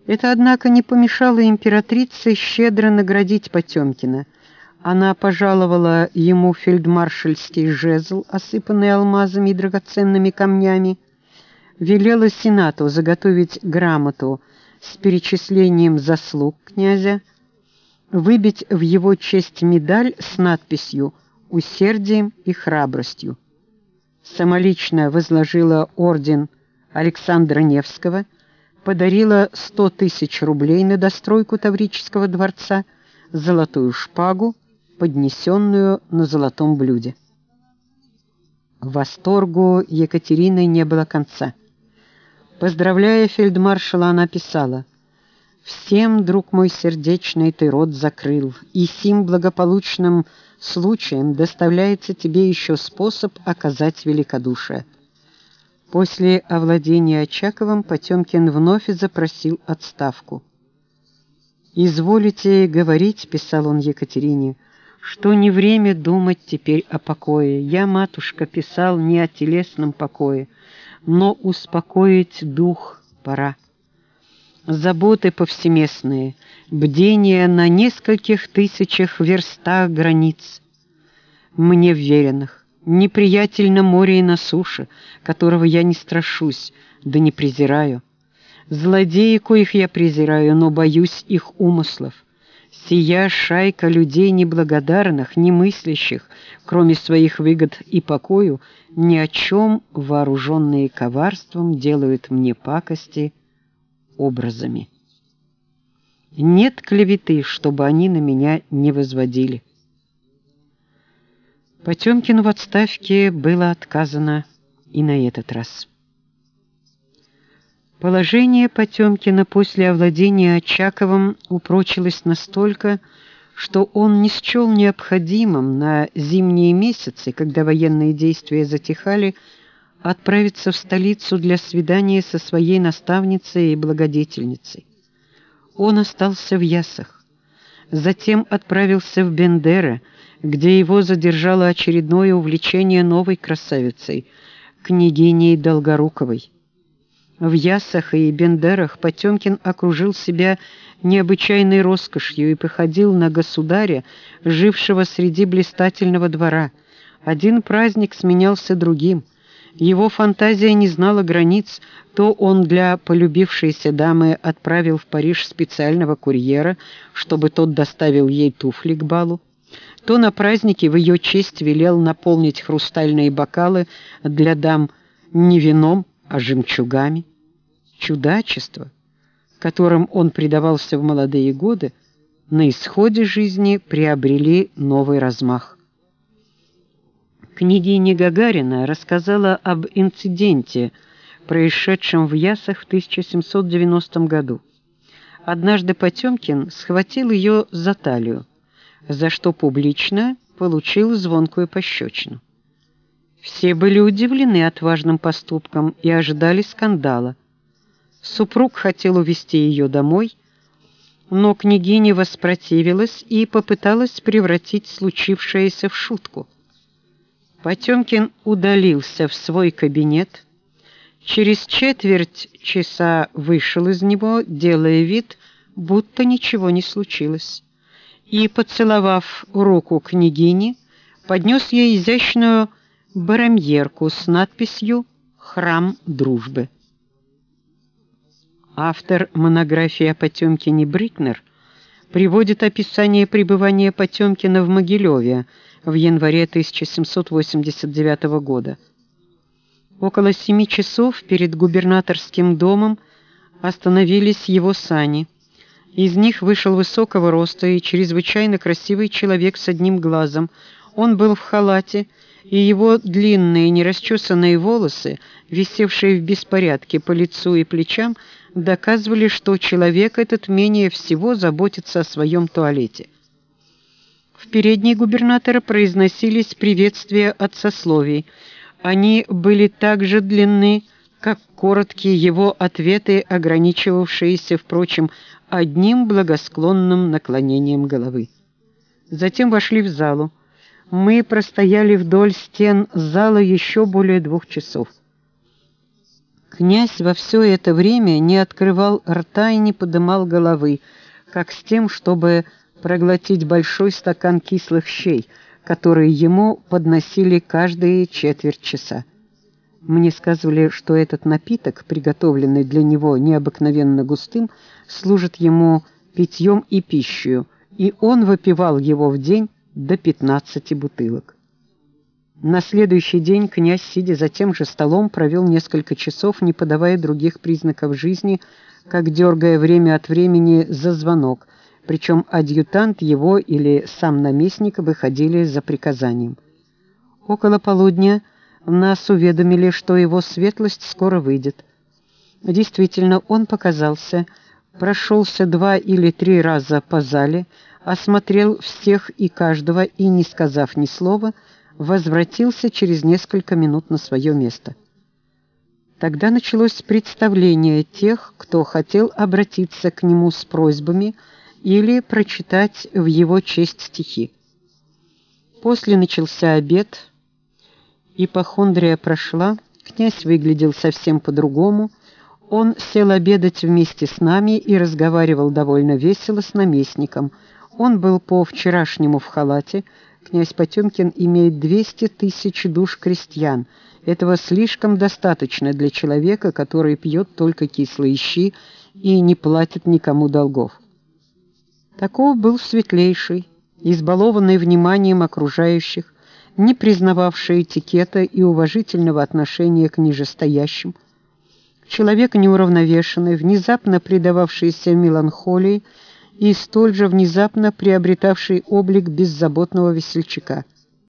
Это, однако, не помешало императрице щедро наградить Потемкина. Она пожаловала ему фельдмаршальский жезл, осыпанный алмазами и драгоценными камнями, велела Сенату заготовить грамоту с перечислением заслуг князя, выбить в его честь медаль с надписью «Усердием и храбростью». Самолично возложила орден Александра Невского – подарила 100 тысяч рублей на достройку Таврического дворца, золотую шпагу, поднесенную на золотом блюде. Восторгу Екатерины не было конца. Поздравляя фельдмаршала, она писала «Всем, друг мой сердечный, ты рот закрыл, и сим благополучным случаем доставляется тебе еще способ оказать великодушие». После овладения Очаковым Потемкин вновь запросил отставку. «Изволите говорить», — писал он Екатерине, — «что не время думать теперь о покое. Я, матушка, писал не о телесном покое, но успокоить дух пора. Заботы повсеместные, бдение на нескольких тысячах верстах границ, мне вверенных неприятель на море и на суше, которого я не страшусь, да не презираю. Злодеи, коих я презираю, но боюсь их умыслов. Сия шайка людей неблагодарных, немыслящих, кроме своих выгод и покою, ни о чем, вооруженные коварством, делают мне пакости образами. Нет клеветы, чтобы они на меня не возводили. Потемкину в отставке было отказано и на этот раз. Положение Потемкина после овладения Очаковым упрочилось настолько, что он не счел необходимым на зимние месяцы, когда военные действия затихали, отправиться в столицу для свидания со своей наставницей и благодетельницей. Он остался в Ясах, затем отправился в Бендера, где его задержало очередное увлечение новой красавицей, княгиней Долгоруковой. В Ясах и Бендерах Потемкин окружил себя необычайной роскошью и походил на государя, жившего среди блистательного двора. Один праздник сменялся другим. Его фантазия не знала границ. То он для полюбившейся дамы отправил в Париж специального курьера, чтобы тот доставил ей туфли к балу, то на празднике в ее честь велел наполнить хрустальные бокалы для дам не вином, а жемчугами. Чудачество, которым он предавался в молодые годы, на исходе жизни приобрели новый размах. Княгиня Гагарина рассказала об инциденте, происшедшем в Ясах в 1790 году. Однажды Потемкин схватил ее за талию, за что публично получил звонкую пощечину. Все были удивлены отважным поступком и ожидали скандала. Супруг хотел увести ее домой, но княгиня воспротивилась и попыталась превратить случившееся в шутку. Потемкин удалился в свой кабинет, через четверть часа вышел из него, делая вид, будто ничего не случилось, и, поцеловав руку княгини, поднес ей изящную барамьерку с надписью «Храм дружбы». Автор монографии о Потемкине Брикнер приводит описание пребывания Потемкина в Могилеве в январе 1789 года. Около семи часов перед губернаторским домом остановились его сани. Из них вышел высокого роста и чрезвычайно красивый человек с одним глазом. Он был в халате, и его длинные нерасчесанные волосы, висевшие в беспорядке по лицу и плечам, доказывали, что человек этот менее всего заботится о своем туалете. В передней губернатора произносились приветствия от сословий. Они были так же длинны, как короткие его ответы, ограничивавшиеся, впрочем, одним благосклонным наклонением головы. Затем вошли в залу. Мы простояли вдоль стен зала еще более двух часов. Князь во все это время не открывал рта и не подымал головы, как с тем, чтобы проглотить большой стакан кислых щей, которые ему подносили каждые четверть часа. Мне сказывали, что этот напиток, приготовленный для него необыкновенно густым, служит ему питьем и пищей, и он выпивал его в день до 15 бутылок. На следующий день князь, сидя за тем же столом, провел несколько часов, не подавая других признаков жизни, как дергая время от времени за звонок, причем адъютант его или сам наместник выходили за приказанием. Около полудня нас уведомили, что его светлость скоро выйдет. Действительно, он показался, прошелся два или три раза по зале, осмотрел всех и каждого и, не сказав ни слова, возвратился через несколько минут на свое место. Тогда началось представление тех, кто хотел обратиться к нему с просьбами или прочитать в его честь стихи. После начался обед, ипохондрия прошла, князь выглядел совсем по-другому, он сел обедать вместе с нами и разговаривал довольно весело с наместником. Он был по-вчерашнему в халате, князь Потемкин имеет 200 тысяч душ крестьян. Этого слишком достаточно для человека, который пьет только кислые щи и не платит никому долгов. Таков был светлейший, избалованный вниманием окружающих, не признававший этикета и уважительного отношения к нижестоящим, человек неуравновешенный, внезапно предававшийся меланхолии, и столь же внезапно приобретавший облик беззаботного весельчака –